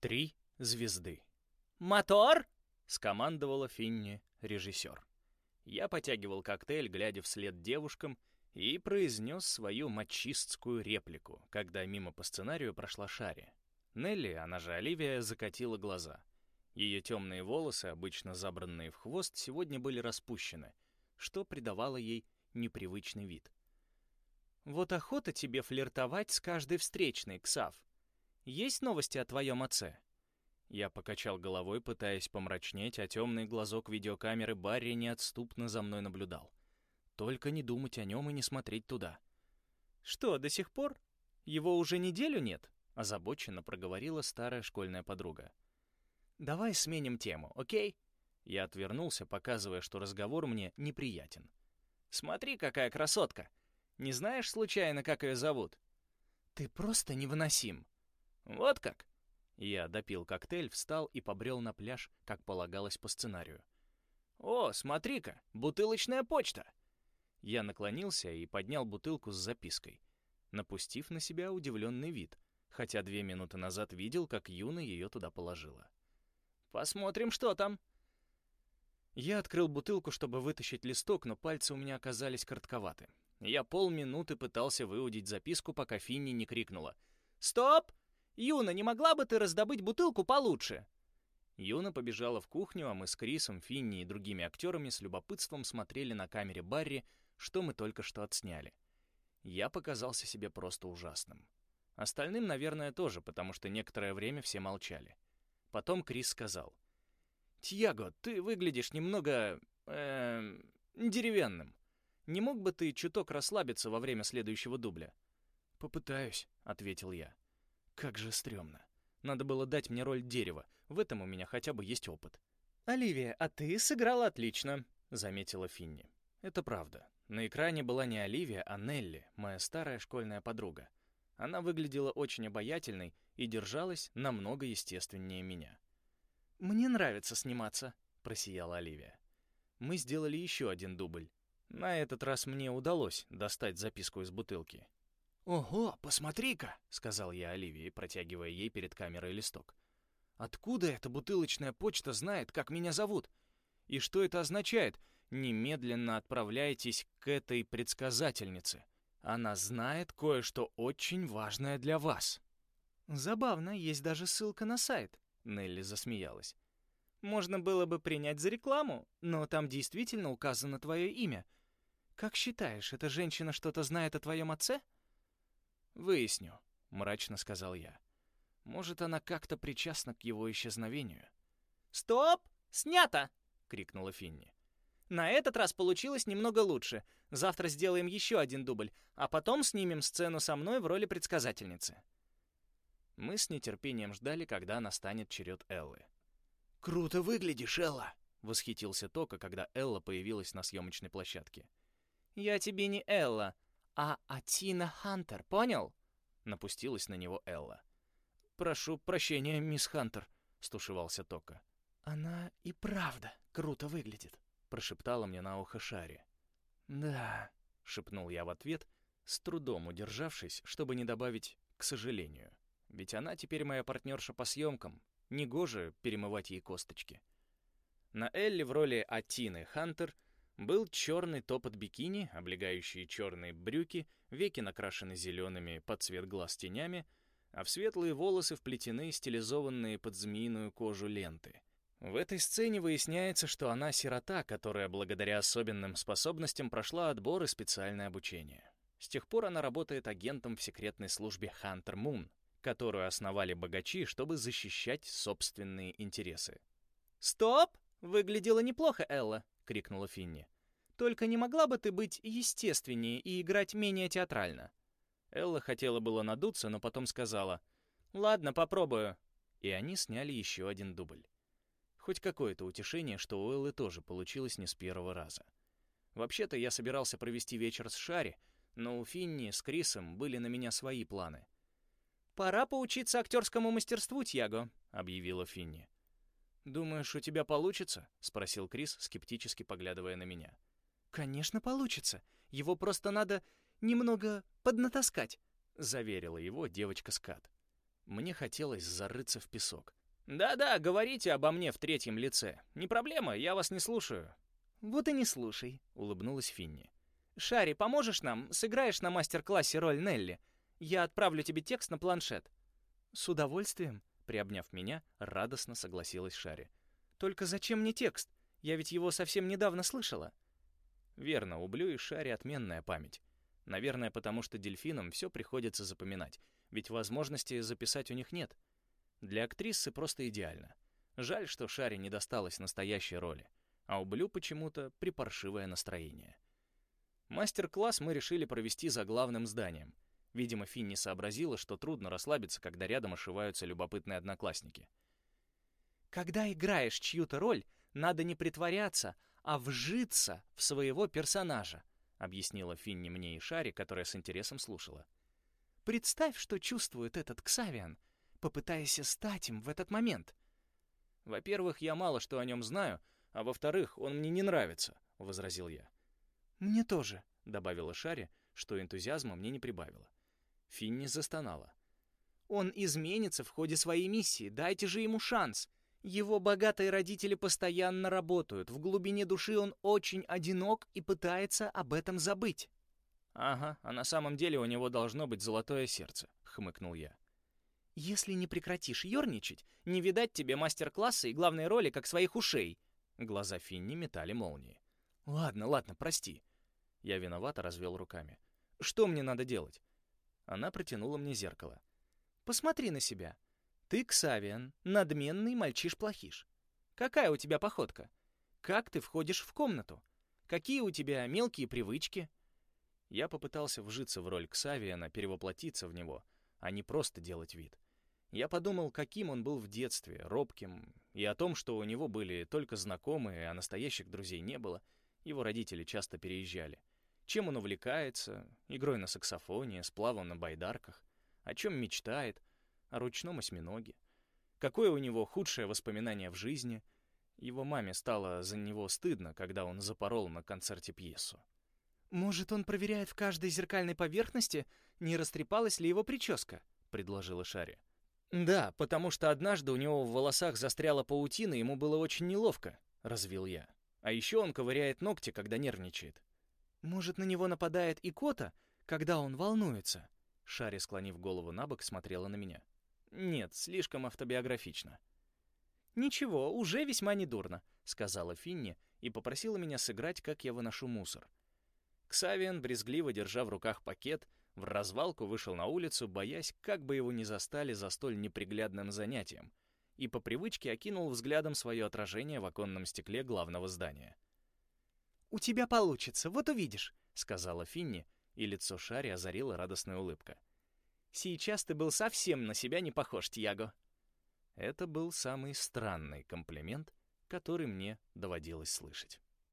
Три звезды. «Мотор!» — скомандовала Финни, режиссер. Я потягивал коктейль, глядя вслед девушкам, и произнес свою мачистскую реплику, когда мимо по сценарию прошла Шари. Нелли, она же Оливия, закатила глаза. Ее темные волосы, обычно забранные в хвост, сегодня были распущены, что придавало ей непривычный вид. «Вот охота тебе флиртовать с каждой встречной, Ксав. Есть новости о твоем отце?» Я покачал головой, пытаясь помрачнеть, а темный глазок видеокамеры Барри неотступно за мной наблюдал. Только не думать о нем и не смотреть туда. «Что, до сих пор? Его уже неделю нет?» — озабоченно проговорила старая школьная подруга. «Давай сменим тему, окей?» Я отвернулся, показывая, что разговор мне неприятен. «Смотри, какая красотка! Не знаешь, случайно, как ее зовут?» «Ты просто невыносим!» «Вот как?» Я допил коктейль, встал и побрел на пляж, как полагалось по сценарию. «О, смотри-ка, бутылочная почта!» Я наклонился и поднял бутылку с запиской, напустив на себя удивленный вид, хотя две минуты назад видел, как Юна ее туда положила. «Посмотрим, что там!» Я открыл бутылку, чтобы вытащить листок, но пальцы у меня оказались коротковаты. Я полминуты пытался выудить записку, пока Финни не крикнула. «Стоп! Юна, не могла бы ты раздобыть бутылку получше?» Юна побежала в кухню, а мы с Крисом, Финни и другими актерами с любопытством смотрели на камере Барри, что мы только что отсняли. Я показался себе просто ужасным. Остальным, наверное, тоже, потому что некоторое время все молчали. Потом Крис сказал. «Тьяго, ты выглядишь немного... Э, деревянным. Не мог бы ты чуток расслабиться во время следующего дубля?» «Попытаюсь», — ответил я. Как же стрёмно. Надо было дать мне роль дерева. В этом у меня хотя бы есть опыт. «Оливия, а ты сыграла отлично», — заметила Финни. Это правда. На экране была не Оливия, а Нелли, моя старая школьная подруга. Она выглядела очень обаятельной и держалась намного естественнее меня. «Мне нравится сниматься», — просияла Оливия. Мы сделали еще один дубль. На этот раз мне удалось достать записку из бутылки. «Ого, посмотри-ка!» — сказал я Оливии, протягивая ей перед камерой листок. «Откуда эта бутылочная почта знает, как меня зовут? И что это означает? Немедленно отправляйтесь к этой предсказательнице. Она знает кое-что очень важное для вас». «Забавно, есть даже ссылка на сайт», — Нелли засмеялась. «Можно было бы принять за рекламу, но там действительно указано твое имя. Как считаешь, эта женщина что-то знает о твоем отце?» «Выясню», — мрачно сказал я. «Может, она как-то причастна к его исчезновению?» «Стоп! Снято!» — крикнула Финни. «На этот раз получилось немного лучше. Завтра сделаем еще один дубль, а потом снимем сцену со мной в роли предсказательницы». Мы с нетерпением ждали, когда настанет черед Эллы. «Круто выглядишь, Элла!» — восхитился Тока, когда Элла появилась на съемочной площадке. «Я тебе не Элла, а Атина Хантер, понял?» Напустилась на него Элла. «Прошу прощения, мисс Хантер», — стушевался Тока. «Она и правда круто выглядит», — прошептала мне на ухо Шари. «Да», — шепнул я в ответ, с трудом удержавшись, чтобы не добавить «к сожалению». Ведь она теперь моя партнерша по съемкам, негоже перемывать ей косточки. На Элли в роли Атины Хантер — был черный топ от бикини, облегающие черные брюки, веки накрашены зелеными под цвет глаз тенями, а в светлые волосы вплетены стилизованные под змеиную кожу ленты. В этой сцене выясняется, что она сирота, которая благодаря особенным способностям прошла отбор и специальное обучение. С тех пор она работает агентом в секретной службе Hunter Moon, которую основали богачи, чтобы защищать собственные интересы. «Стоп! Выглядело неплохо, Элла!» — крикнула Финни. «Только не могла бы ты быть естественнее и играть менее театрально?» Элла хотела было надуться, но потом сказала «Ладно, попробую». И они сняли еще один дубль. Хоть какое-то утешение, что у Эллы тоже получилось не с первого раза. Вообще-то я собирался провести вечер с Шари, но у Финни с Крисом были на меня свои планы. «Пора поучиться актерскому мастерству, Тьяго», — объявила Финни. «Думаешь, у тебя получится?» — спросил Крис, скептически поглядывая на меня. «Конечно, получится. Его просто надо немного поднатаскать», — заверила его девочка Скат. Мне хотелось зарыться в песок. «Да-да, говорите обо мне в третьем лице. Не проблема, я вас не слушаю». «Вот и не слушай», — улыбнулась Финни. «Шари, поможешь нам? Сыграешь на мастер-классе роль Нелли? Я отправлю тебе текст на планшет». «С удовольствием», — приобняв меня, радостно согласилась Шари. «Только зачем мне текст? Я ведь его совсем недавно слышала». Верно, у Блю и Шари отменная память. Наверное, потому что дельфинам все приходится запоминать, ведь возможности записать у них нет. Для актрисы просто идеально. Жаль, что Шаре не досталось настоящей роли, а у Блю почему-то припаршивое настроение. Мастер-класс мы решили провести за главным зданием. Видимо, Финни сообразила, что трудно расслабиться, когда рядом ошиваются любопытные одноклассники. «Когда играешь чью-то роль, надо не притворяться, а вжиться в своего персонажа», объяснила Финни мне и Шаре, которая с интересом слушала. «Представь, что чувствует этот Ксавиан. Попытайся стать им в этот момент». «Во-первых, я мало что о нем знаю, а во-вторых, он мне не нравится», — возразил я. «Мне тоже», — добавила Шаре, что энтузиазма мне не прибавило. Финни застонала. «Он изменится в ходе своей миссии, дайте же ему шанс. Его богатые родители постоянно работают, в глубине души он очень одинок и пытается об этом забыть». «Ага, а на самом деле у него должно быть золотое сердце», — хмыкнул я. «Если не прекратишь ерничать, не видать тебе мастер-класса и главной роли, как своих ушей». Глаза Финни метали молнии. «Ладно, ладно, прости». Я виновато развел руками. «Что мне надо делать?» Она протянула мне зеркало. «Посмотри на себя. Ты, Ксавиан, надменный мальчиш-плохиш. Какая у тебя походка? Как ты входишь в комнату? Какие у тебя мелкие привычки?» Я попытался вжиться в роль Ксавиана, перевоплотиться в него, а не просто делать вид. Я подумал, каким он был в детстве, робким, и о том, что у него были только знакомые, а настоящих друзей не было. Его родители часто переезжали. Чем он увлекается, игрой на саксофоне, сплавом на байдарках, о чем мечтает, о ручном осьминоге. Какое у него худшее воспоминание в жизни. Его маме стало за него стыдно, когда он запорол на концерте пьесу. «Может, он проверяет в каждой зеркальной поверхности, не растрепалась ли его прическа?» — предложила Шари. «Да, потому что однажды у него в волосах застряла паутина, ему было очень неловко», — развил я. «А еще он ковыряет ногти, когда нервничает». «Может, на него нападает икота, когда он волнуется?» Шари, склонив голову на бок, смотрела на меня. Нет, слишком автобиографично. «Ничего, уже весьма недурно», — сказала Финни и попросила меня сыграть, как я выношу мусор. Ксавиан, брезгливо держа в руках пакет, в развалку вышел на улицу, боясь, как бы его не застали за столь неприглядным занятием, и по привычке окинул взглядом свое отражение в оконном стекле главного здания. «У тебя получится, вот увидишь», — сказала Финни, и лицо Шари озарила радостная улыбка. Сейчас ты был совсем на себя не похож, Тьяго». Это был самый странный комплимент, который мне доводилось слышать.